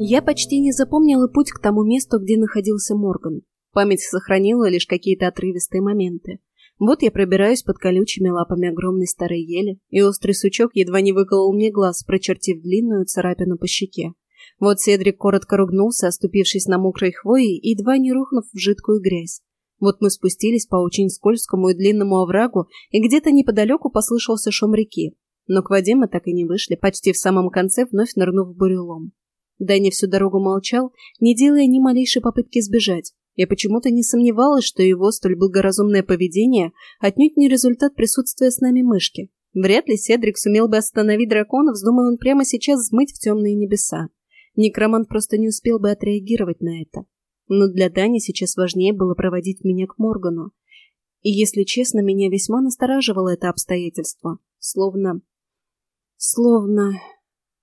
Я почти не запомнила путь к тому месту, где находился Морган. Память сохранила лишь какие-то отрывистые моменты. Вот я пробираюсь под колючими лапами огромной старой ели, и острый сучок едва не выколол мне глаз, прочертив длинную царапину по щеке. Вот Седрик коротко ругнулся, оступившись на мокрой хвои и едва не рухнув в жидкую грязь. Вот мы спустились по очень скользкому и длинному оврагу, и где-то неподалеку послышался шум реки. Но к воде мы так и не вышли, почти в самом конце вновь нырнув в бурелом. Дани всю дорогу молчал, не делая ни малейшей попытки сбежать. Я почему-то не сомневалась, что его столь благоразумное поведение отнюдь не результат присутствия с нами мышки. Вряд ли Седрик сумел бы остановить дракона, вздумая он прямо сейчас взмыть в темные небеса. Некромант просто не успел бы отреагировать на это. Но для Дани сейчас важнее было проводить меня к Моргану. И, если честно, меня весьма настораживало это обстоятельство. Словно... Словно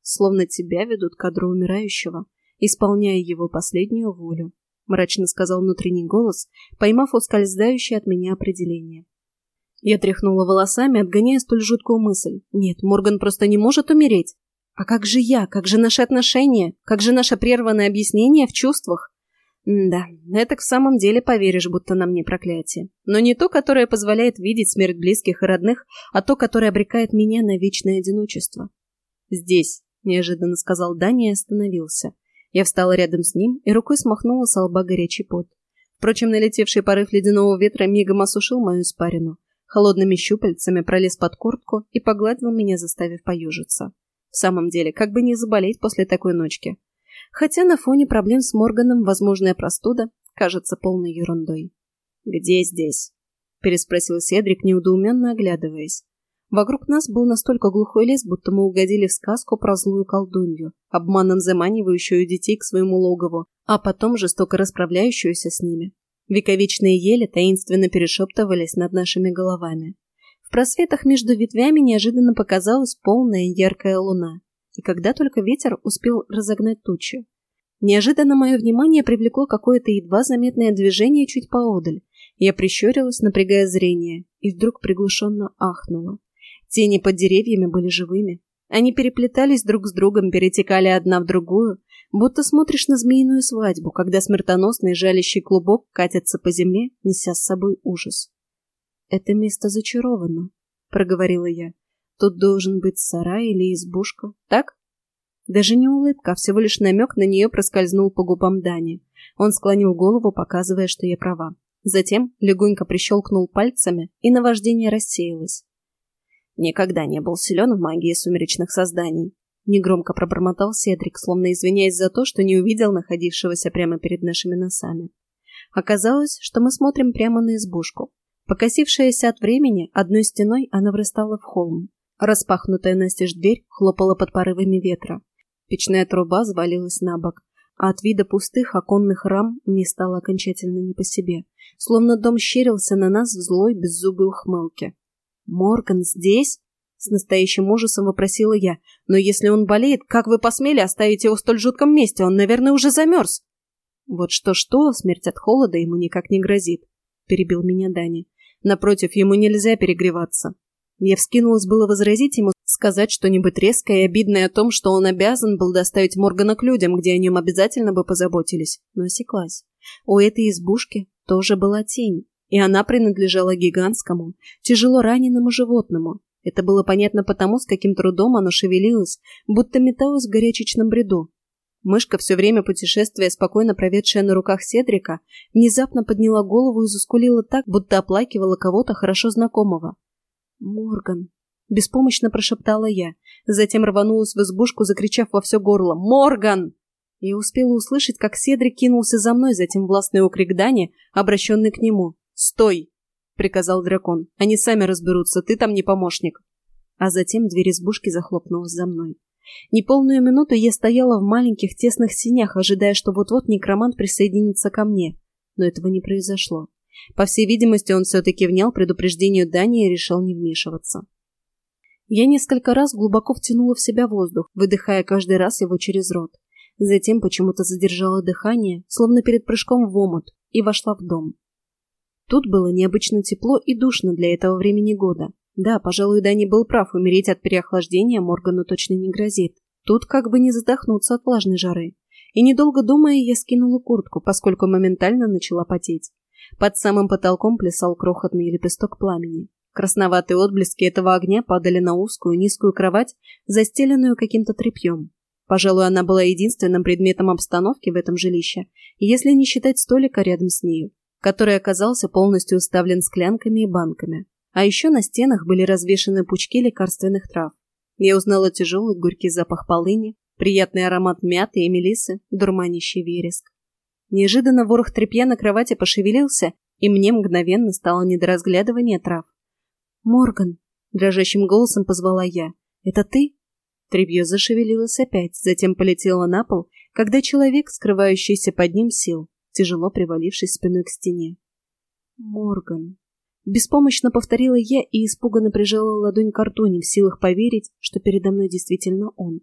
словно тебя ведут кадру умирающего, исполняя его последнюю волю, мрачно сказал внутренний голос, поймав ускользающее от меня определение. Я тряхнула волосами, отгоняя столь жуткую мысль. Нет, Морган просто не может умереть. А как же я? Как же наши отношения? Как же наше прерванное объяснение в чувствах? да, это в самом деле поверишь, будто на мне проклятие. Но не то, которое позволяет видеть смерть близких и родных, а то, которое обрекает меня на вечное одиночество. Здесь, неожиданно сказал Даня и остановился. Я встала рядом с ним и рукой смахнула с лба горячий пот. Впрочем, налетевший порыв ледяного ветра мигом осушил мою спарину. Холодными щупальцами пролез под куртку и погладил меня, заставив поюжиться. В самом деле, как бы не заболеть после такой ночки. Хотя на фоне проблем с Морганом возможная простуда кажется полной ерундой. «Где здесь?» – переспросил Седрик, неудоуменно оглядываясь. Вокруг нас был настолько глухой лес, будто мы угодили в сказку про злую колдунью, обманом заманивающую детей к своему логову, а потом жестоко расправляющуюся с ними. Вековечные ели таинственно перешептывались над нашими головами. В просветах между ветвями неожиданно показалась полная яркая луна, и когда только ветер успел разогнать тучи. Неожиданно мое внимание привлекло какое-то едва заметное движение чуть поодаль. Я прищурилась, напрягая зрение, и вдруг приглушенно ахнула. Тени под деревьями были живыми. Они переплетались друг с другом, перетекали одна в другую, будто смотришь на змеиную свадьбу, когда смертоносный жалящий клубок катится по земле, неся с собой ужас. «Это место зачаровано», — проговорила я. «Тут должен быть сарай или избушка, так?» Даже не улыбка, а всего лишь намек на нее проскользнул по губам Дани. Он склонил голову, показывая, что я права. Затем легонько прищелкнул пальцами, и наваждение рассеялось. Никогда не был силен в магии сумеречных созданий. Негромко пробормотал Седрик, словно извиняясь за то, что не увидел находившегося прямо перед нашими носами. Оказалось, что мы смотрим прямо на избушку. Покосившаяся от времени, одной стеной она врастала в холм. Распахнутая настежь дверь хлопала под порывами ветра. Печная труба завалилась на бок, а от вида пустых оконных рам мне стало окончательно не по себе, словно дом щерился на нас в злой беззубой ухмылке. «Морган здесь?» — с настоящим ужасом вопросила я. «Но если он болеет, как вы посмели оставить его в столь жутком месте? Он, наверное, уже замерз». «Вот что-что, смерть от холода ему никак не грозит», — перебил меня Дани. «Напротив, ему нельзя перегреваться». Я вскинулась было возразить ему, сказать что-нибудь резкое и обидное о том, что он обязан был доставить Моргана к людям, где о нем обязательно бы позаботились, но осеклась. У этой избушки тоже была тень, и она принадлежала гигантскому, тяжело раненому животному. Это было понятно потому, с каким трудом оно шевелилось, будто металось в горячечном бреду. Мышка, все время путешествия, спокойно проведшая на руках Седрика, внезапно подняла голову и заскулила так, будто оплакивала кого-то хорошо знакомого. «Морган!» — беспомощно прошептала я. Затем рванулась в избушку, закричав во все горло «Морган!» И успела услышать, как Седрик кинулся за мной, затем властный окрик Дани, обращенный к нему. «Стой!» — приказал дракон. «Они сами разберутся, ты там не помощник». А затем дверь избушки захлопнулась за мной. Неполную минуту я стояла в маленьких тесных синях, ожидая, что вот-вот некромант присоединится ко мне. Но этого не произошло. По всей видимости, он все-таки внял предупреждению Дани и решил не вмешиваться. Я несколько раз глубоко втянула в себя воздух, выдыхая каждый раз его через рот. Затем почему-то задержала дыхание, словно перед прыжком в омут, и вошла в дом. Тут было необычно тепло и душно для этого времени года. Да, пожалуй, Дани был прав, умереть от переохлаждения Моргану точно не грозит. Тут как бы не задохнуться от влажной жары. и, недолго думая, я скинула куртку, поскольку моментально начала потеть. Под самым потолком плясал крохотный лепесток пламени. Красноватые отблески этого огня падали на узкую низкую кровать, застеленную каким-то тряпьем. Пожалуй, она была единственным предметом обстановки в этом жилище, если не считать столика рядом с нею, который оказался полностью уставлен склянками и банками. А еще на стенах были развешаны пучки лекарственных трав. Я узнала тяжелый горький запах полыни, приятный аромат мяты и мелисы, дурманящий вереск. Неожиданно ворох тряпья на кровати пошевелился, и мне мгновенно стало не до разглядывания трав. «Морган!» — дрожащим голосом позвала я. «Это ты?» Тряпье зашевелилось опять, затем полетело на пол, когда человек, скрывающийся под ним, сел, тяжело привалившись спиной к стене. «Морган!» Беспомощно повторила я и испуганно прижала ладонь к рту, не в силах поверить, что передо мной действительно он.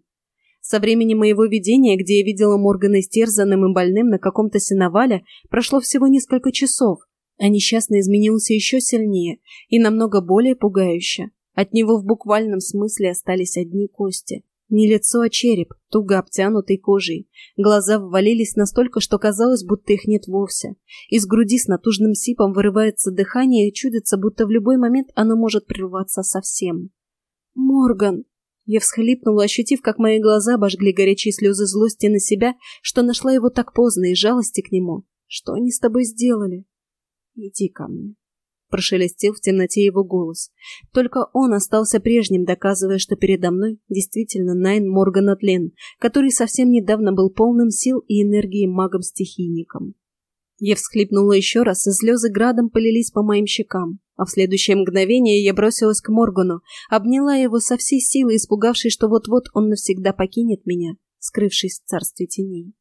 Со времени моего видения, где я видела Моргана истерзанным и больным на каком-то сеновале, прошло всего несколько часов, а несчастный изменился еще сильнее и намного более пугающе. От него в буквальном смысле остались одни кости. Не лицо, а череп, туго обтянутый кожей. Глаза ввалились настолько, что казалось, будто их нет вовсе. Из груди с натужным сипом вырывается дыхание и чудится, будто в любой момент оно может прерваться совсем. «Морган!» Я всхлипнула, ощутив, как мои глаза обожгли горячие слезы злости на себя, что нашла его так поздно и жалости к нему. «Что они с тобой сделали?» «Иди ко мне», прошелестел в темноте его голос. Только он остался прежним, доказывая, что передо мной действительно Найн Морган Атлен, который совсем недавно был полным сил и энергии магом-стихийником. Я всхлипнула еще раз, и слезы градом полились по моим щекам. А в следующее мгновение я бросилась к Моргану, обняла его со всей силы, испугавшись, что вот-вот он навсегда покинет меня, скрывшись в царстве теней.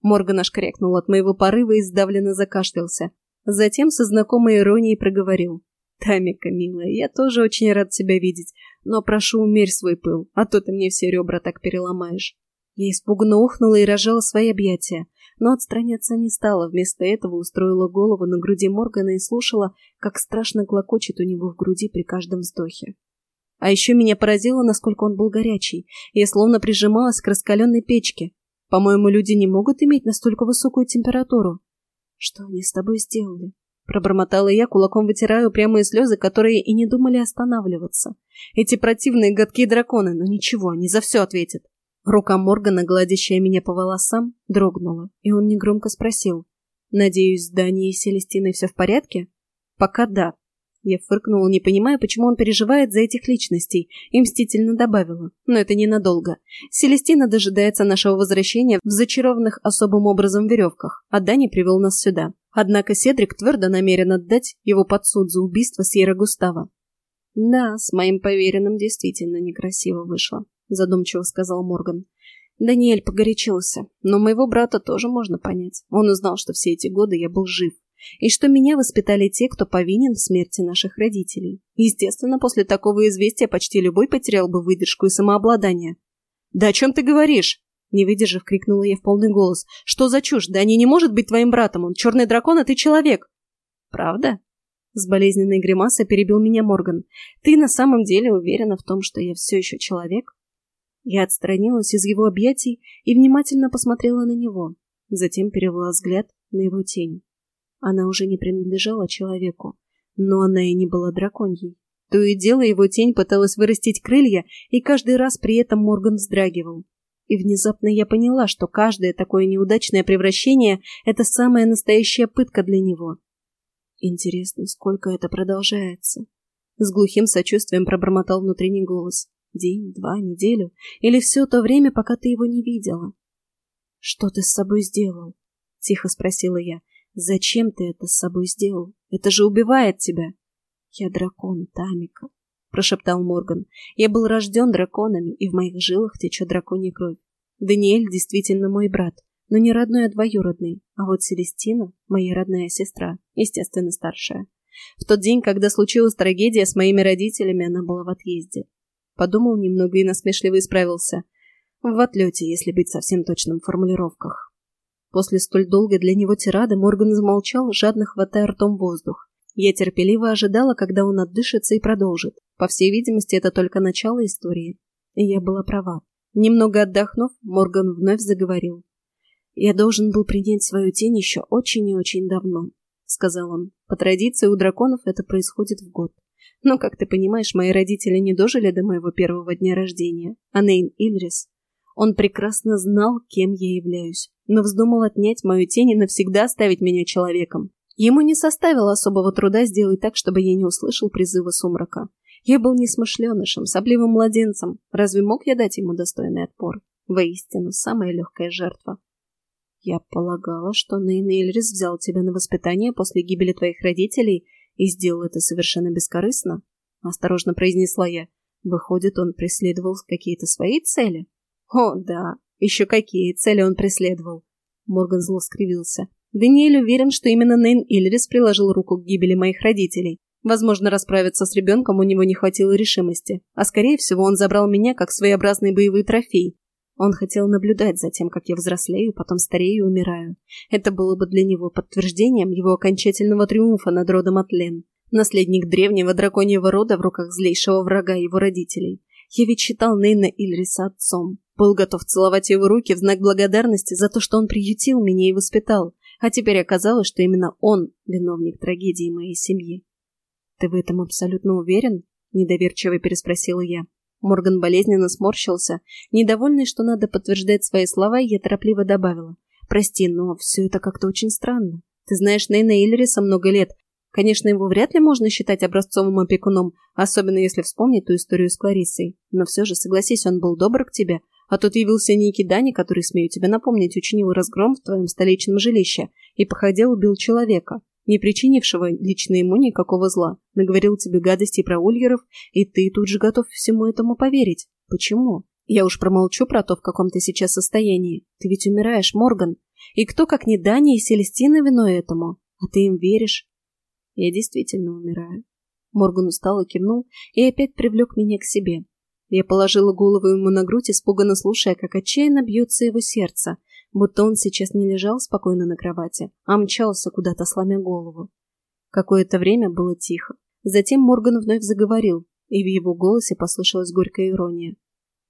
Морган аж крякнул от моего порыва и сдавленно закашлялся, Затем со знакомой иронией проговорил. «Тамика, милая, я тоже очень рад тебя видеть, но прошу, умерь свой пыл, а то ты мне все ребра так переломаешь». Я испуганно ухнула и рожала свои объятия, но отстраняться не стала, вместо этого устроила голову на груди Моргана и слушала, как страшно клокочет у него в груди при каждом вздохе. А еще меня поразило, насколько он был горячий. Я словно прижималась к раскаленной печке. По-моему, люди не могут иметь настолько высокую температуру. «Что они с тобой сделали?» Пробормотала я, кулаком вытираю прямые слезы, которые и не думали останавливаться. Эти противные гадкие драконы, но ничего, они за все ответят. Рука Моргана, гладящая меня по волосам, дрогнула, и он негромко спросил. «Надеюсь, с Данией и Селестиной все в порядке?» «Пока да», я фыркнула, не понимая, почему он переживает за этих личностей, и мстительно добавила. Но это ненадолго. Селестина дожидается нашего возвращения в зачарованных особым образом веревках, а Дани привел нас сюда. Однако Седрик твердо намерен отдать его под суд за убийство Сьерра Густава. «Да, с моим поверенным действительно некрасиво вышло», — задумчиво сказал Морган. Даниэль погорячился, но моего брата тоже можно понять. Он узнал, что все эти годы я был жив и что меня воспитали те, кто повинен в смерти наших родителей. Естественно, после такого известия почти любой потерял бы выдержку и самообладание. «Да о чем ты говоришь?» Не выдержав, крикнула я в полный голос. «Что за чушь? Да они не может быть твоим братом. Он черный дракон, а ты человек». «Правда?» С болезненной гримасой перебил меня Морган. «Ты на самом деле уверена в том, что я все еще человек?» Я отстранилась из его объятий и внимательно посмотрела на него. Затем перевела взгляд на его тень. Она уже не принадлежала человеку, но она и не была драконьей. То и дело его тень пыталась вырастить крылья, и каждый раз при этом Морган вздрагивал. И внезапно я поняла, что каждое такое неудачное превращение — это самая настоящая пытка для него. Интересно, сколько это продолжается? С глухим сочувствием пробормотал внутренний голос. День, два, неделю? Или все то время, пока ты его не видела? «Что ты с собой сделал?» — тихо спросила я. Зачем ты это с собой сделал? Это же убивает тебя. Я дракон, Тамика, прошептал Морган. Я был рожден драконами, и в моих жилах течет драконья кровь. Даниэль действительно мой брат, но не родной, а двоюродный. А вот Селестина — моя родная сестра, естественно, старшая. В тот день, когда случилась трагедия с моими родителями, она была в отъезде. Подумал немного и насмешливо исправился. В отлете, если быть совсем точным в формулировках. После столь долгой для него тирады Морган замолчал, жадно хватая ртом воздух. Я терпеливо ожидала, когда он отдышится и продолжит. По всей видимости, это только начало истории. И я была права. Немного отдохнув, Морган вновь заговорил. «Я должен был принять свою тень еще очень и очень давно», — сказал он. «По традиции у драконов это происходит в год. Но, как ты понимаешь, мои родители не дожили до моего первого дня рождения, а Нейн Ильрис он прекрасно знал, кем я являюсь, но вздумал отнять мою тень и навсегда оставить меня человеком. Ему не составило особого труда сделать так, чтобы я не услышал призыва сумрака. Я был несмышленышем, сопливым младенцем. Разве мог я дать ему достойный отпор? Воистину, самая легкая жертва. Я полагала, что Нейн Эльрис взял тебя на воспитание после гибели твоих родителей и сделал это совершенно бескорыстно, — осторожно произнесла я. Выходит, он преследовал какие-то свои цели? О, да, еще какие цели он преследовал. Морган зло скривился. Даниэль уверен, что именно Нейн Ильрис приложил руку к гибели моих родителей. Возможно, расправиться с ребенком у него не хватило решимости, а скорее всего он забрал меня как своеобразный боевой трофей. Он хотел наблюдать за тем, как я взрослею, потом старею и умираю. Это было бы для него подтверждением его окончательного триумфа над родом Атлен. Наследник древнего драконьего рода в руках злейшего врага его родителей. Я ведь считал Нейна Ильриса отцом. Был готов целовать его руки в знак благодарности за то, что он приютил меня и воспитал, а теперь оказалось, что именно он виновник трагедии моей семьи. «Ты в этом абсолютно уверен?» – недоверчиво переспросила я. Морган болезненно сморщился. Недовольный, что надо подтверждать свои слова, я торопливо добавила. «Прости, но все это как-то очень странно. Ты знаешь Нейна Иллириса много лет. Конечно, его вряд ли можно считать образцовым опекуном, особенно если вспомнить ту историю с Клариссой. Но все же, согласись, он был добр к тебе, а тут явился некий Дани, который, смею тебе напомнить, учинил разгром в твоем столичном жилище и, походил, убил человека, не причинившего лично ему никакого зла, наговорил тебе гадостей про ульеров, и ты тут же готов всему этому поверить. Почему? Я уж промолчу про то, в каком ты сейчас состоянии. Ты ведь умираешь, Морган. И кто, как не Дани и Селестина, виной этому? А ты им веришь? Я действительно умираю. Морган устало кивнул и опять привлек меня к себе. Я положила голову ему на грудь, испуганно слушая, как отчаянно бьется его сердце, будто он сейчас не лежал спокойно на кровати, а мчался куда-то, сломя голову. Какое-то время было тихо. Затем Морган вновь заговорил, и в его голосе послышалась горькая ирония.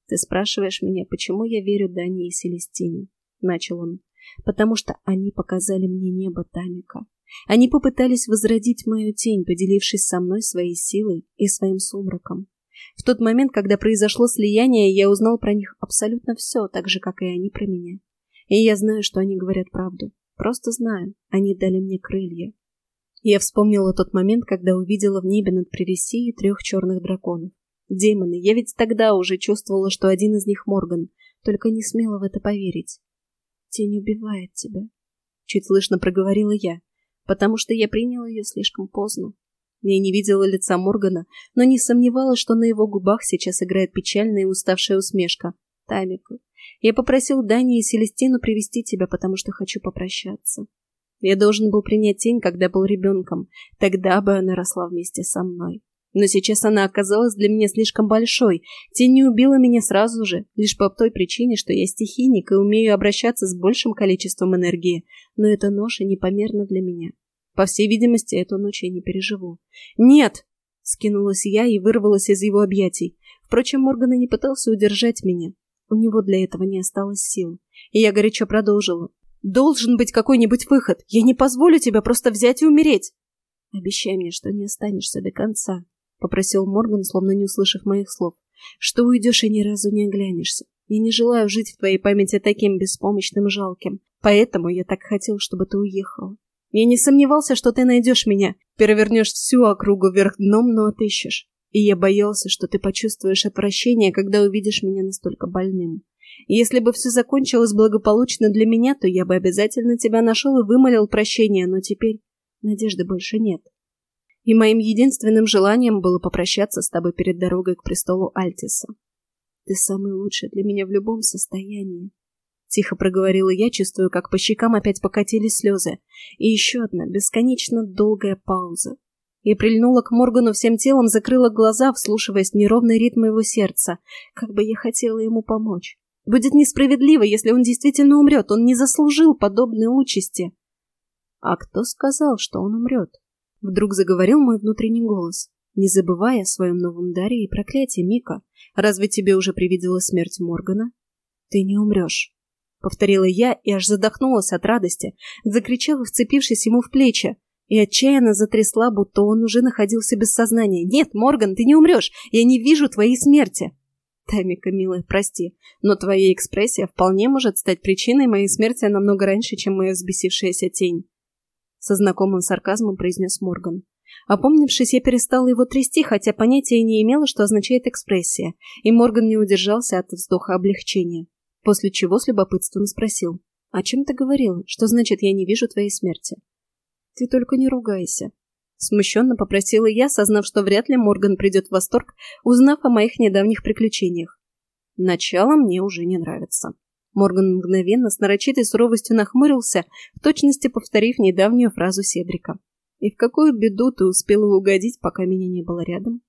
«Ты спрашиваешь меня, почему я верю Дане и Селестине?» — начал он. «Потому что они показали мне небо Тамика. Они попытались возродить мою тень, поделившись со мной своей силой и своим сумраком. В тот момент, когда произошло слияние, я узнал про них абсолютно все, так же, как и они про меня. И я знаю, что они говорят правду. Просто знаю. Они дали мне крылья. Я вспомнила тот момент, когда увидела в небе над Прересией трех черных драконов. Демоны, я ведь тогда уже чувствовала, что один из них Морган, только не смела в это поверить. Тень убивает тебя. Чуть слышно проговорила я, потому что я приняла ее слишком поздно. Я не видела лица Моргана, но не сомневалась, что на его губах сейчас играет печальная и уставшая усмешка. Тамика, я попросил Дани и Селестину привести тебя, потому что хочу попрощаться. Я должен был принять тень, когда был ребенком. Тогда бы она росла вместе со мной. Но сейчас она оказалась для меня слишком большой. Тень не убила меня сразу же, лишь по той причине, что я стихийник и умею обращаться с большим количеством энергии. Но эта ноша непомерна для меня. По всей видимости, эту ночь я не переживу. «Нет!» — скинулась я и вырвалась из его объятий. Впрочем, Морган и не пытался удержать меня. У него для этого не осталось сил. И я горячо продолжила. «Должен быть какой-нибудь выход. Я не позволю тебя просто взять и умереть!» «Обещай мне, что не останешься до конца», — попросил Морган, словно не услышав моих слов. «Что уйдешь и ни разу не оглянешься. Я не желаю жить в твоей памяти таким беспомощным жалким. Поэтому я так хотел, чтобы ты уехала. Я не сомневался, что ты найдешь меня, перевернешь всю округу вверх дном, но отыщешь. И я боялся, что ты почувствуешь отвращение, когда увидишь меня настолько больным. Если бы все закончилось благополучно для меня, то я бы обязательно тебя нашел и вымолил прощение, но теперь надежды больше нет. И моим единственным желанием было попрощаться с тобой перед дорогой к престолу Альтиса. Ты самый лучший для меня в любом состоянии. Тихо проговорила я, чувствую, как по щекам опять покатились слезы. И еще одна бесконечно долгая пауза. Я прильнула к Моргану всем телом, закрыла глаза, вслушиваясь в неровный ритм его сердца. Как бы я хотела ему помочь. Будет несправедливо, если он действительно умрет. Он не заслужил подобной участи. А кто сказал, что он умрет? Вдруг заговорил мой внутренний голос. Не забывай о своем новом даре и проклятии, Мика. Разве тебе уже привидела смерть Моргана? Ты не умрешь. Повторила я и аж задохнулась от радости, закричала, вцепившись ему в плечи, и отчаянно затрясла, будто он уже находился без сознания. «Нет, Морган, ты не умрешь! Я не вижу твоей смерти!» Тамика, милая, прости, но твоя экспрессия вполне может стать причиной моей смерти намного раньше, чем моя взбесившаяся тень. Со знакомым сарказмом произнес Морган. Опомнившись, я перестала его трясти, хотя понятия не имела, что означает экспрессия, и Морган не удержался от вздоха облегчения, после чего с любопытством спросил. «О чем ты говорила? Что значит, я не вижу твоей смерти?» «Ты только не ругайся», Смущенно попросила я, сознав, что вряд ли Морган придет в восторг, узнав о моих недавних приключениях. Начало мне уже не нравится. Морган мгновенно с нарочитой суровостью нахмурился, в точности повторив недавнюю фразу Седрика. «И в какую беду ты успела угодить, пока меня не было рядом?»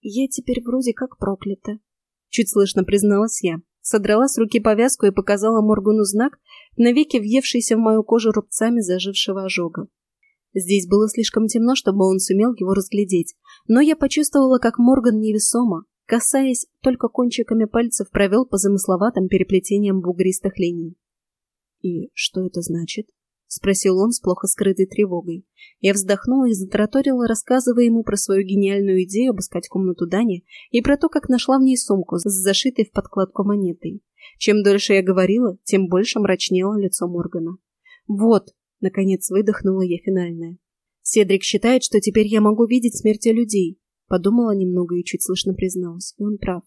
«Я теперь вроде как проклята», — чуть слышно призналась я. Содрала с руки повязку и показала Моргану знак, навеки въевшийся в мою кожу рубцами зажившего ожога. Здесь было слишком темно, чтобы он сумел его разглядеть, но я почувствовала, как Морган невесомо, касаясь только кончиками пальцев, провел по замысловатым переплетениям бугристых линий. «И что это значит?» — спросил он с плохо скрытой тревогой. Я вздохнула и затараторила, рассказывая ему про свою гениальную идею обыскать комнату Дани и про то, как нашла в ней сумку с зашитой в подкладку монетой. Чем дольше я говорила, тем больше мрачнело лицо Моргана. «Вот», Наконец выдохнула я финальное. Седрик считает, что теперь я могу видеть смерти людей. Подумала немного и чуть слышно призналась. И он прав.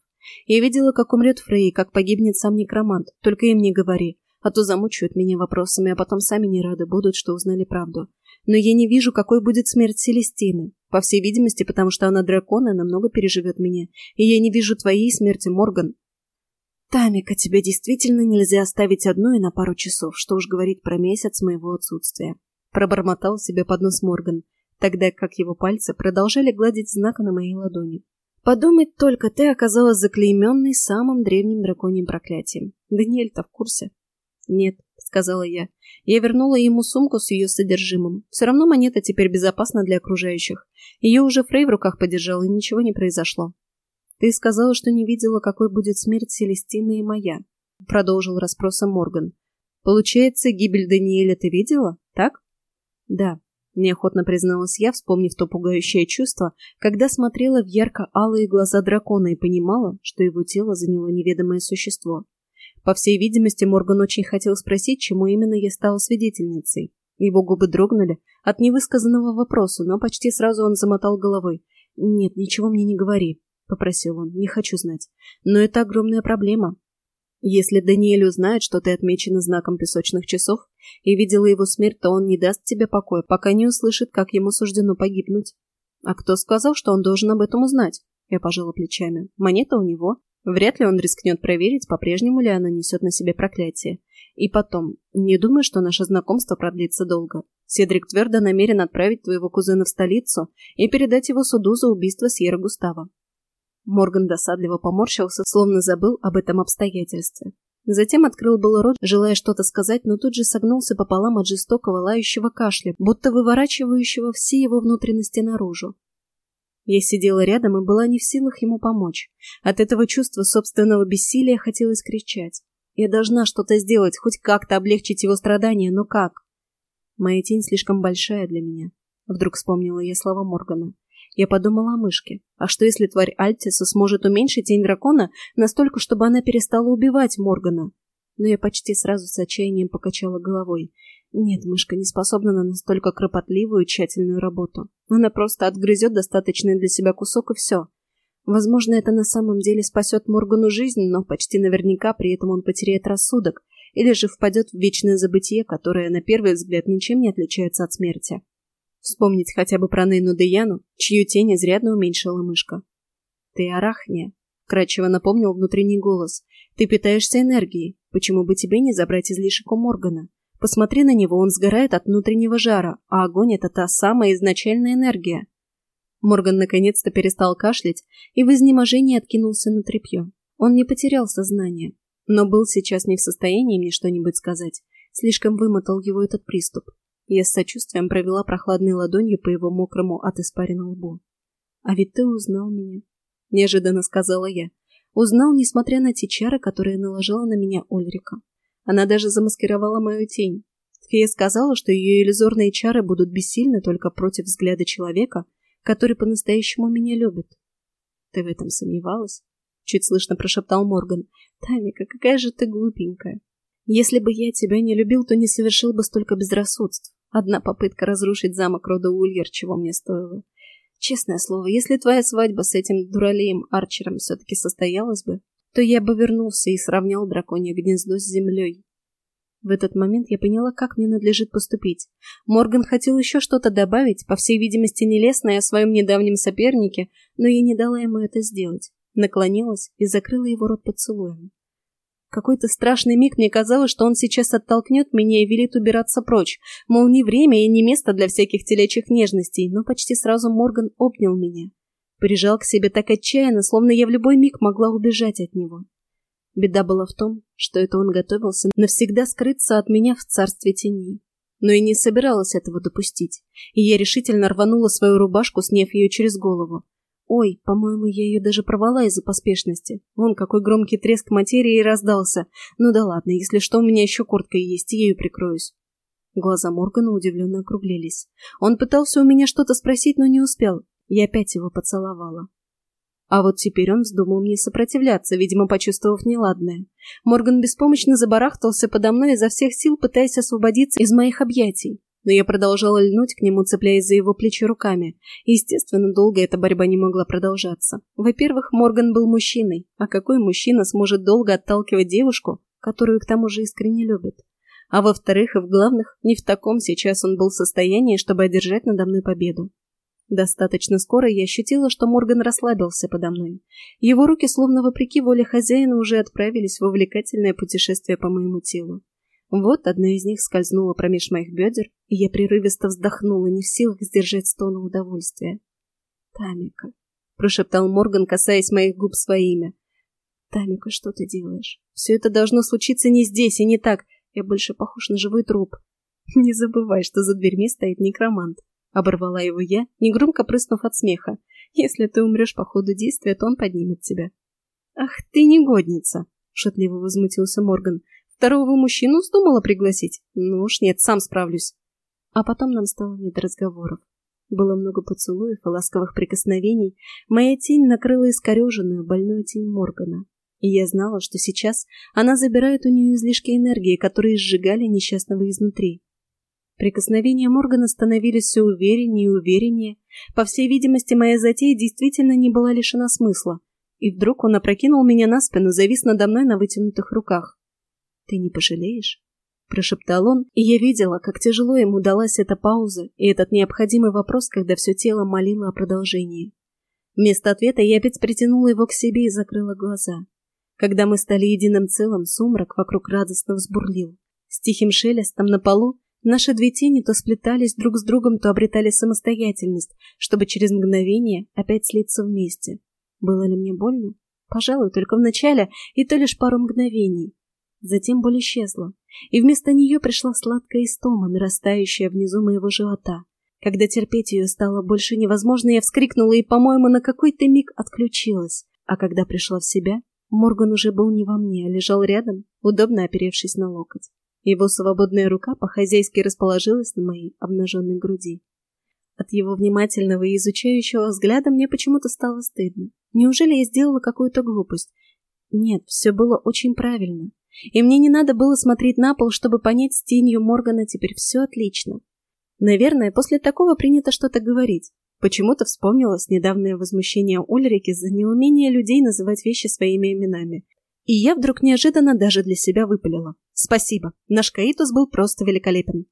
Я видела, как умрет Фрей, как погибнет сам некромант. Только им не говори, а то замучают меня вопросами, а потом сами не рады будут, что узнали правду. Но я не вижу, какой будет смерть Селестины. По всей видимости, потому что она дракон намного переживет меня. И я не вижу твоей смерти, Морган. Тамика, тебя действительно нельзя оставить одну и на пару часов, что уж говорить про месяц моего отсутствия. Пробормотал себе под нос Морган, тогда как его пальцы продолжали гладить знак на моей ладони. Подумать только, ты оказалась заклейменной самым древним драконьим проклятием. Даниэль-то в курсе? Нет, сказала я. Я вернула ему сумку с ее содержимым. Все равно монета теперь безопасна для окружающих. Ее уже Фрей в руках подержал, и ничего не произошло. «Ты сказала, что не видела, какой будет смерть Селестины и моя», — продолжил расспросом Морган. «Получается, гибель Даниэля ты видела, так?» «Да», — неохотно призналась я, вспомнив то пугающее чувство, когда смотрела в ярко-алые глаза дракона и понимала, что его тело заняло неведомое существо. По всей видимости, Морган очень хотел спросить, чему именно я стала свидетельницей. Его губы дрогнули от невысказанного вопроса, но почти сразу он замотал головой. «Нет, ничего мне не говори. — попросил он. «Не хочу знать. Но это огромная проблема. Если Даниэль узнает, что ты отмечена знаком песочных часов и видела его смерть, то он не даст тебе покоя, пока не услышит, как ему суждено погибнуть. А кто сказал, что он должен об этом узнать? Я пожала плечами. Монета у него. Вряд ли он рискнет проверить, по-прежнему ли она несет на себе проклятие. И потом, не думай, что наше знакомство продлится долго. Седрик твердо намерен отправить твоего кузена в столицу и передать его суду за убийство Сьерра Густава. Морган досадливо поморщился, словно забыл об этом обстоятельстве. Затем открыл было рот, желая что-то сказать, но тут же согнулся пополам от жестокого лающего кашля, будто выворачивающего все его внутренности наружу. Я сидела рядом и была не в силах ему помочь. От этого чувства собственного бессилия хотелось кричать. Я должна что-то сделать, хоть как-то облегчить его страдания, но как? Моя тень слишком большая для меня. Вдруг вспомнила я слова Моргана. Я подумала о мышке. А что если тварь Альтиса сможет уменьшить тень дракона настолько, чтобы она перестала убивать Моргана? Но я почти сразу с отчаянием покачала головой. Нет, мышка не способна на настолько кропотливую и тщательную работу. Она просто отгрызет достаточный для себя кусок и все. Возможно, это на самом деле спасет Моргану жизнь, но почти наверняка при этом он потеряет рассудок или же впадет в вечное забытие, которое на первый взгляд ничем не отличается от смерти. Вспомнить хотя бы про Нейну Деяну, чью тень изрядно уменьшила мышка. «Ты арахния», — кратчево напомнил внутренний голос. «Ты питаешься энергией. Почему бы тебе не забрать излишек у Моргана? Посмотри на него, он сгорает от внутреннего жара, а огонь — это та самая изначальная энергия». Морган наконец-то перестал кашлять и в изнеможении откинулся на тряпье. Он не потерял сознание, но был сейчас не в состоянии мне что-нибудь сказать. Слишком вымотал его этот приступ. Я с сочувствием провела прохладной ладонью по его мокрому от испарина лбу. «А ведь ты узнал меня», — неожиданно сказала я. «Узнал, несмотря на те чары, которые наложила на меня Ольрика. Она даже замаскировала мою тень. Фея сказала, что ее иллюзорные чары будут бессильны только против взгляда человека, который по-настоящему меня любит. Ты в этом сомневалась? Чуть слышно прошептал Морган. Тамика, какая же ты глупенькая. Если бы я тебя не любил, то не совершил бы столько безрассудств. Одна попытка разрушить замок рода Ульер, чего мне стоило. Честное слово, если твоя свадьба с этим дуралеем Арчером все-таки состоялась бы, то я бы вернулся и сравнял драконье гнездо с землей. В этот момент я поняла, как мне надлежит поступить. Морган хотел еще что-то добавить, по всей видимости, нелестное о своем недавнем сопернике, но я не дала ему это сделать. Наклонилась и закрыла его рот поцелуем какой-то страшный миг мне казалось, что он сейчас оттолкнет меня и велит убираться прочь. Мол, не время и не место для всяких телячьих нежностей, но почти сразу Морган обнял меня. Прижал к себе так отчаянно, словно я в любой миг могла убежать от него. Беда была в том, что это он готовился навсегда скрыться от меня в царстве теней. Но и не собиралась этого допустить, и я решительно рванула свою рубашку, сняв ее через голову. Ой, по-моему, я ее даже порвала из-за поспешности. Вон какой громкий треск материи раздался. Ну да ладно, если что, у меня еще куртка есть, ею прикроюсь. Глаза Моргана удивленно округлились. Он пытался у меня что-то спросить, но не успел. Я опять его поцеловала. А вот теперь он вздумал мне сопротивляться, видимо, почувствовав неладное. Морган беспомощно забарахтался подо мной изо всех сил, пытаясь освободиться из моих объятий но я продолжала льнуть к нему, цепляясь за его плечи руками. Естественно, долго эта борьба не могла продолжаться. Во-первых, Морган был мужчиной, а какой мужчина сможет долго отталкивать девушку, которую к тому же искренне любит? А во-вторых, и в главных, не в таком сейчас он был состоянии, чтобы одержать надо мной победу. Достаточно скоро я ощутила, что Морган расслабился подо мной. Его руки, словно вопреки воле хозяина, уже отправились в увлекательное путешествие по моему телу. Вот одна из них скользнула промеж моих бедер, и я прерывисто вздохнула, не в силах сдержать стону удовольствия. «Тамика», — прошептал Морган, касаясь моих губ своими. «Тамика, что ты делаешь? Все это должно случиться не здесь и не так. Я больше похож на живой труп. Не забывай, что за дверьми стоит некромант». Оборвала его я, негромко прыснув от смеха. «Если ты умрешь по ходу действия, то он поднимет тебя». «Ах ты негодница!» — шутливо возмутился Морган. Второго мужчину вздумала пригласить? Ну уж нет, сам справлюсь. А потом нам стало не до разговоров. Было много поцелуев и ласковых прикосновений. Моя тень накрыла искореженную, больную тень Моргана. И я знала, что сейчас она забирает у нее излишки энергии, которые сжигали несчастного изнутри. Прикосновения Моргана становились все увереннее и увереннее. По всей видимости, моя затея действительно не была лишена смысла. И вдруг он опрокинул меня на спину, завис надо мной на вытянутых руках. «Ты не пожалеешь?» Прошептал он, и я видела, как тяжело ему далась эта пауза и этот необходимый вопрос, когда все тело молило о продолжении. Вместо ответа я опять притянула его к себе и закрыла глаза. Когда мы стали единым целым, сумрак вокруг радостно взбурлил. С тихим шелестом на полу наши две тени то сплетались друг с другом, то обретали самостоятельность, чтобы через мгновение опять слиться вместе. Было ли мне больно? Пожалуй, только в начале, и то лишь пару мгновений. Затем боль исчезла, и вместо нее пришла сладкая истома, нарастающая внизу моего живота. Когда терпеть ее стало больше невозможно, я вскрикнула и, по-моему, на какой-то миг отключилась. А когда пришла в себя, Морган уже был не во мне, а лежал рядом, удобно оперевшись на локоть. Его свободная рука по-хозяйски расположилась на моей обнаженной груди. От его внимательного и изучающего взгляда мне почему-то стало стыдно. Неужели я сделала какую-то глупость? Нет, все было очень правильно. И мне не надо было смотреть на пол, чтобы понять с тенью Моргана теперь все отлично. Наверное, после такого принято что-то говорить. Почему-то вспомнилось недавнее возмущение Ульрики за неумение людей называть вещи своими именами. И я вдруг неожиданно даже для себя выпалила. Спасибо, наш Каитус был просто великолепен.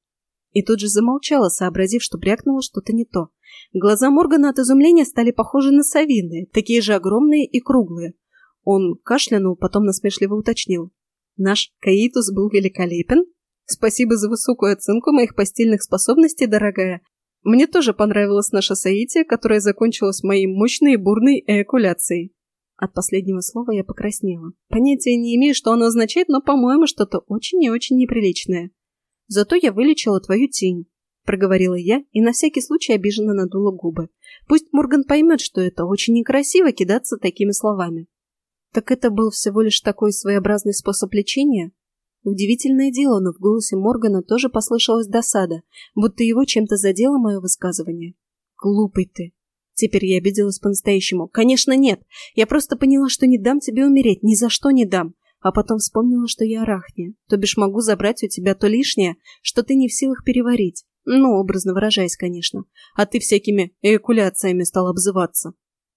И тут же замолчала, сообразив, что брякнула что-то не то. Глаза Моргана от изумления стали похожи на совиные, такие же огромные и круглые. Он кашлянул, потом насмешливо уточнил. Наш Каитус был великолепен. Спасибо за высокую оценку моих постельных способностей, дорогая. Мне тоже понравилась наша соитие, которая закончилась моей мощной и бурной эякуляцией. От последнего слова я покраснела. Понятия не имею, что оно означает, но, по-моему, что-то очень и очень неприличное. Зато я вылечила твою тень, — проговорила я и на всякий случай обиженно надула губы. Пусть Морган поймет, что это очень некрасиво кидаться такими словами. Так это был всего лишь такой своеобразный способ лечения? Удивительное дело, но в голосе Моргана тоже послышалась досада, будто его чем-то задело мое высказывание. «Глупый ты!» Теперь я обиделась по-настоящему. «Конечно нет! Я просто поняла, что не дам тебе умереть, ни за что не дам!» А потом вспомнила, что я арахния, то бишь могу забрать у тебя то лишнее, что ты не в силах переварить. Ну, образно выражаясь, конечно. А ты всякими эякуляциями стал обзываться.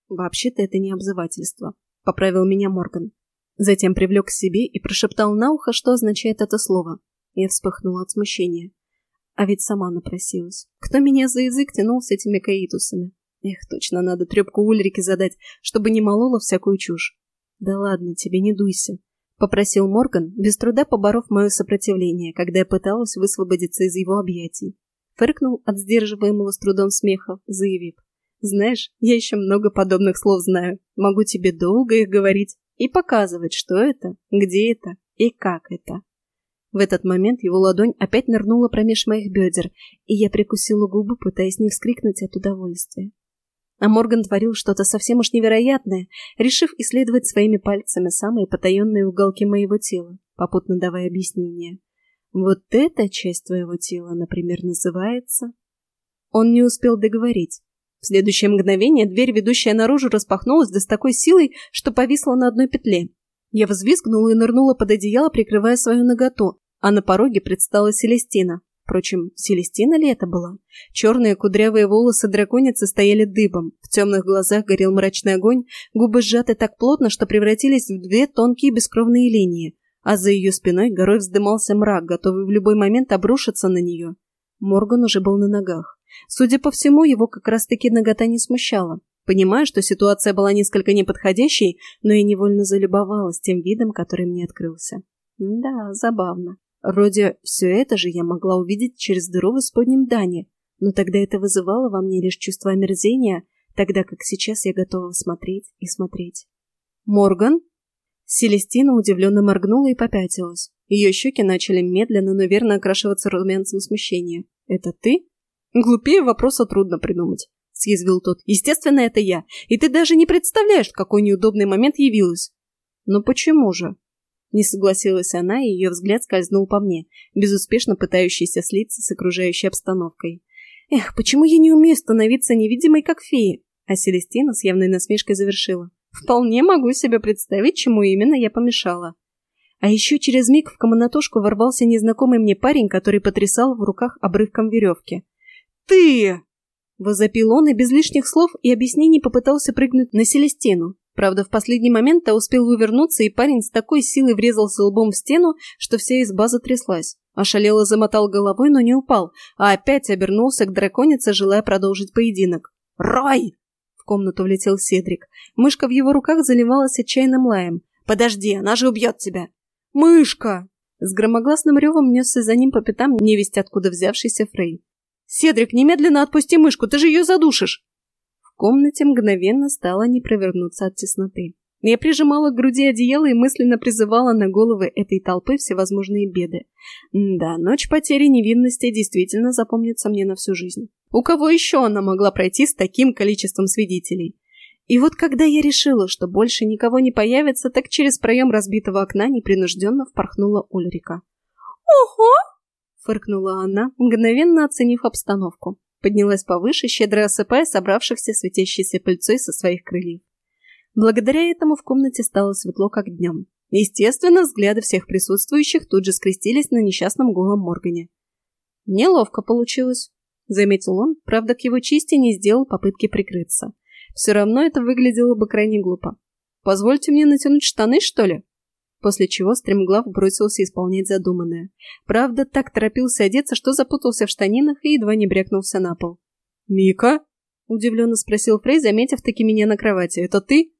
Вообще-то это не обзывательство. Поправил меня Морган. Затем привлек к себе и прошептал на ухо, что означает это слово. Я вспыхнула от смущения. А ведь сама напросилась. Кто меня за язык тянул с этими каитусами? Эх, точно надо трепку Ульрике задать, чтобы не молола всякую чушь. Да ладно тебе, не дуйся. Попросил Морган, без труда поборов мое сопротивление, когда я пыталась высвободиться из его объятий. Фыркнул от сдерживаемого с трудом смеха, заявив. Знаешь, я еще много подобных слов знаю. Могу тебе долго их говорить и показывать, что это, где это и как это. В этот момент его ладонь опять нырнула промеж моих бедер, и я прикусила губы, пытаясь не вскрикнуть от удовольствия. А Морган творил что-то совсем уж невероятное, решив исследовать своими пальцами самые потаенные уголки моего тела, попутно давая объяснение. Вот эта часть твоего тела, например, называется... Он не успел договорить. В следующее мгновение дверь, ведущая наружу, распахнулась да с такой силой, что повисла на одной петле. Я взвизгнула и нырнула под одеяло, прикрывая свою наготу, а на пороге предстала Селестина. Впрочем, Селестина ли это была? Черные кудрявые волосы драконицы стояли дыбом, в темных глазах горел мрачный огонь, губы сжаты так плотно, что превратились в две тонкие бескровные линии, а за ее спиной горой вздымался мрак, готовый в любой момент обрушиться на нее. Морган уже был на ногах. Судя по всему, его как раз-таки нагота не смущала. Понимая, что ситуация была несколько неподходящей, но я невольно залюбовалась тем видом, который мне открылся. Да, забавно. Вроде все это же я могла увидеть через дыру в исподнем Дане, но тогда это вызывало во мне лишь чувство омерзения, тогда как сейчас я готова смотреть и смотреть. «Морган?» Селестина удивленно моргнула и попятилась. Ее щеки начали медленно, но верно окрашиваться румянцем смущения. «Это ты?» Глупее вопроса трудно придумать, съязвил тот. Естественно, это я. И ты даже не представляешь, в какой неудобный момент явилась. Но почему же? Не согласилась она, и ее взгляд скользнул по мне, безуспешно пытающийся слиться с окружающей обстановкой. Эх, почему я не умею становиться невидимой, как фея? А Селестина с явной насмешкой завершила. Вполне могу себе представить, чему именно я помешала. А еще через миг в комнатушку ворвался незнакомый мне парень, который потрясал в руках обрывком веревки ты!» Возопил он и без лишних слов и объяснений попытался прыгнуть на Селестину. Правда, в последний момент та успел вывернуться, и парень с такой силой врезался лбом в стену, что вся изба затряслась. Ошалело замотал головой, но не упал, а опять обернулся к драконице, желая продолжить поединок. «Рой!» В комнату влетел Седрик. Мышка в его руках заливалась отчаянным лаем. «Подожди, она же убьет тебя!» «Мышка!» С громогласным ревом несся за ним по пятам невесть откуда взявшийся Фрей. «Седрик, немедленно отпусти мышку, ты же ее задушишь!» Комнате мгновенно стало не провернуться от тесноты. Я прижимала к груди одеяло и мысленно призывала на головы этой толпы всевозможные беды. Да, ночь потери невинности действительно запомнится мне на всю жизнь. У кого еще она могла пройти с таким количеством свидетелей? И вот когда я решила, что больше никого не появится, так через проем разбитого окна непринужденно впорхнула Ульрика. «Ого!» фыркнула она, мгновенно оценив обстановку. Поднялась повыше, щедро осыпая собравшихся светящейся пыльцой со своих крыльев. Благодаря этому в комнате стало светло, как днем. Естественно, взгляды всех присутствующих тут же скрестились на несчастном голом Моргане. «Неловко получилось», — заметил он, правда, к его чести не сделал попытки прикрыться. «Все равно это выглядело бы крайне глупо. Позвольте мне натянуть штаны, что ли?» После чего стремглав бросился исполнять задуманное. Правда, так торопился одеться, что запутался в штанинах и едва не брякнулся на пол. «Мика?» – удивленно спросил Фрей, заметив таки меня на кровати. «Это ты?»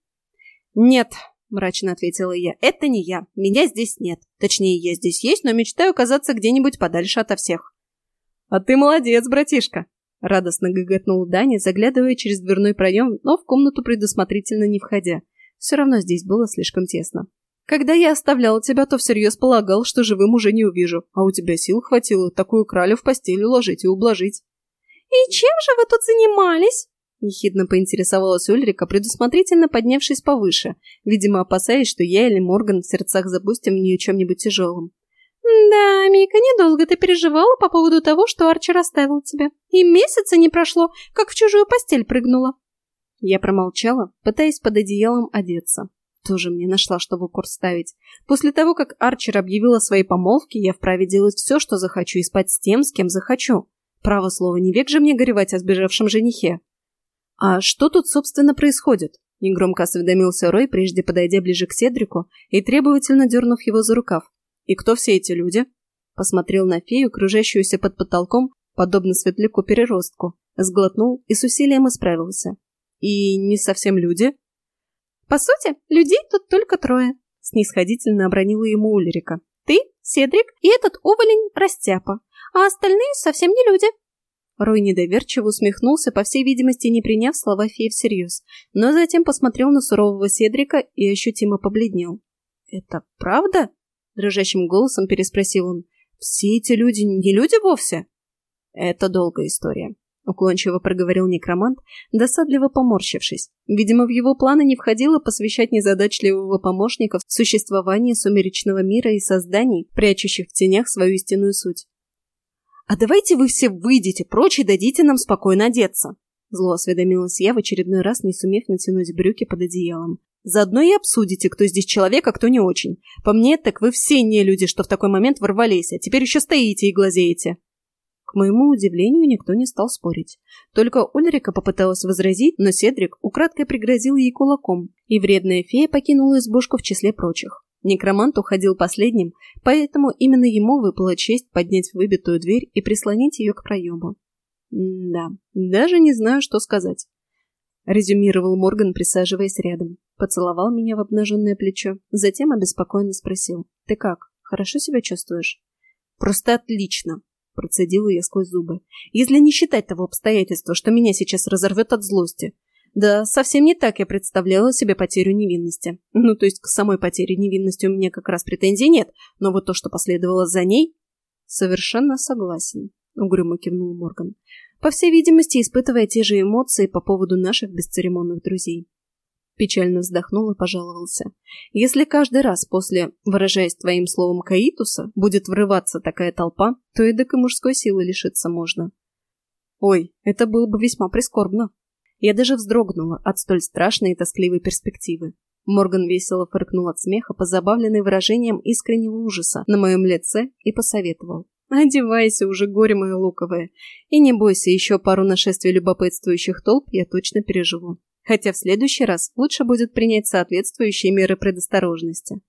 «Нет», – мрачно ответила я. «Это не я. Меня здесь нет. Точнее, я здесь есть, но мечтаю оказаться где-нибудь подальше ото всех». «А ты молодец, братишка!» – радостно гоготнул Даня, заглядывая через дверной проем, но в комнату предусмотрительно не входя. Все равно здесь было слишком тесно. Когда я оставлял тебя, то всерьез полагал, что живым уже не увижу, а у тебя сил хватило такую кралю в постель уложить и ублажить. «И чем же вы тут занимались?» — ехидно поинтересовалась Ульрика, предусмотрительно поднявшись повыше, видимо, опасаясь, что я или Морган в сердцах запустим в нее чем-нибудь тяжелым. «Да, Мика, недолго ты переживала по поводу того, что Арчер оставил тебя. И месяца не прошло, как в чужую постель прыгнула». Я промолчала, пытаясь под одеялом одеться. Тоже мне нашла, что в укор ставить. После того, как Арчер объявил о своей помолвке, я вправе делать все, что захочу, и спать с тем, с кем захочу. Право слово, не век же мне горевать о сбежавшем женихе. «А что тут, собственно, происходит?» — негромко осведомился Рой, прежде подойдя ближе к Седрику и требовательно дернув его за рукав. «И кто все эти люди?» Посмотрел на фею, кружащуюся под потолком, подобно светляку-переростку, сглотнул и с усилием исправился. «И не совсем люди?» «По сути, людей тут только трое», — снисходительно обронила ему Ульрика. «Ты, Седрик и этот уволень Растяпа, а остальные совсем не люди». Рой недоверчиво усмехнулся, по всей видимости, не приняв слова феи всерьез, но затем посмотрел на сурового Седрика и ощутимо побледнел. «Это правда?» — дрожащим голосом переспросил он. «Все эти люди не люди вовсе?» «Это долгая история», — уклончиво проговорил некромант, досадливо поморщившись. Видимо, в его планы не входило посвящать незадачливого помощника в существование сумеречного мира и созданий, прячущих в тенях свою истинную суть. «А давайте вы все выйдете прочь и дадите нам спокойно одеться!» Зло осведомилась я, в очередной раз не сумев натянуть брюки под одеялом. «Заодно и обсудите, кто здесь человек, а кто не очень. По мне, так вы все не люди, что в такой момент ворвались, а теперь еще стоите и глазеете!» К моему удивлению, никто не стал спорить. Только Ульрика попыталась возразить, но Седрик украдкой пригрозил ей кулаком, и вредная фея покинула избушку в числе прочих. Некромант уходил последним, поэтому именно ему выпала честь поднять выбитую дверь и прислонить ее к проему. «Да, даже не знаю, что сказать», — резюмировал Морган, присаживаясь рядом. Поцеловал меня в обнаженное плечо, затем обеспокоенно спросил. «Ты как, хорошо себя чувствуешь?» «Просто отлично», — процедила я сквозь зубы. «Если не считать того обстоятельства, что меня сейчас разорвет от злости. Да, совсем не так я представляла себе потерю невинности. Ну, то есть к самой потере невинности у меня как раз претензий нет, но вот то, что последовало за ней... Совершенно согласен, угрюмо кивнул Морган. По всей видимости, испытывая те же эмоции по поводу наших бесцеремонных друзей. Печально вздохнул и пожаловался. Если каждый раз после, выражаясь твоим словом, каитуса, будет врываться такая толпа, то и до мужской силы лишиться можно. Ой, это было бы весьма прискорбно. Я даже вздрогнула от столь страшной и тоскливой перспективы. Морган весело фыркнул от смеха, позабавленный выражением искреннего ужаса на моем лице, и посоветовал. «Одевайся уже, горе мое луковое, и не бойся, еще пару нашествий любопытствующих толп я точно переживу. Хотя в следующий раз лучше будет принять соответствующие меры предосторожности».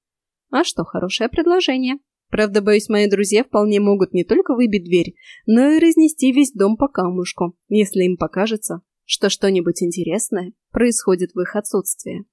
А что, хорошее предложение. Правда, боюсь, мои друзья вполне могут не только выбить дверь, но и разнести весь дом по камушку, если им покажется, что что-нибудь интересное происходит в их отсутствии.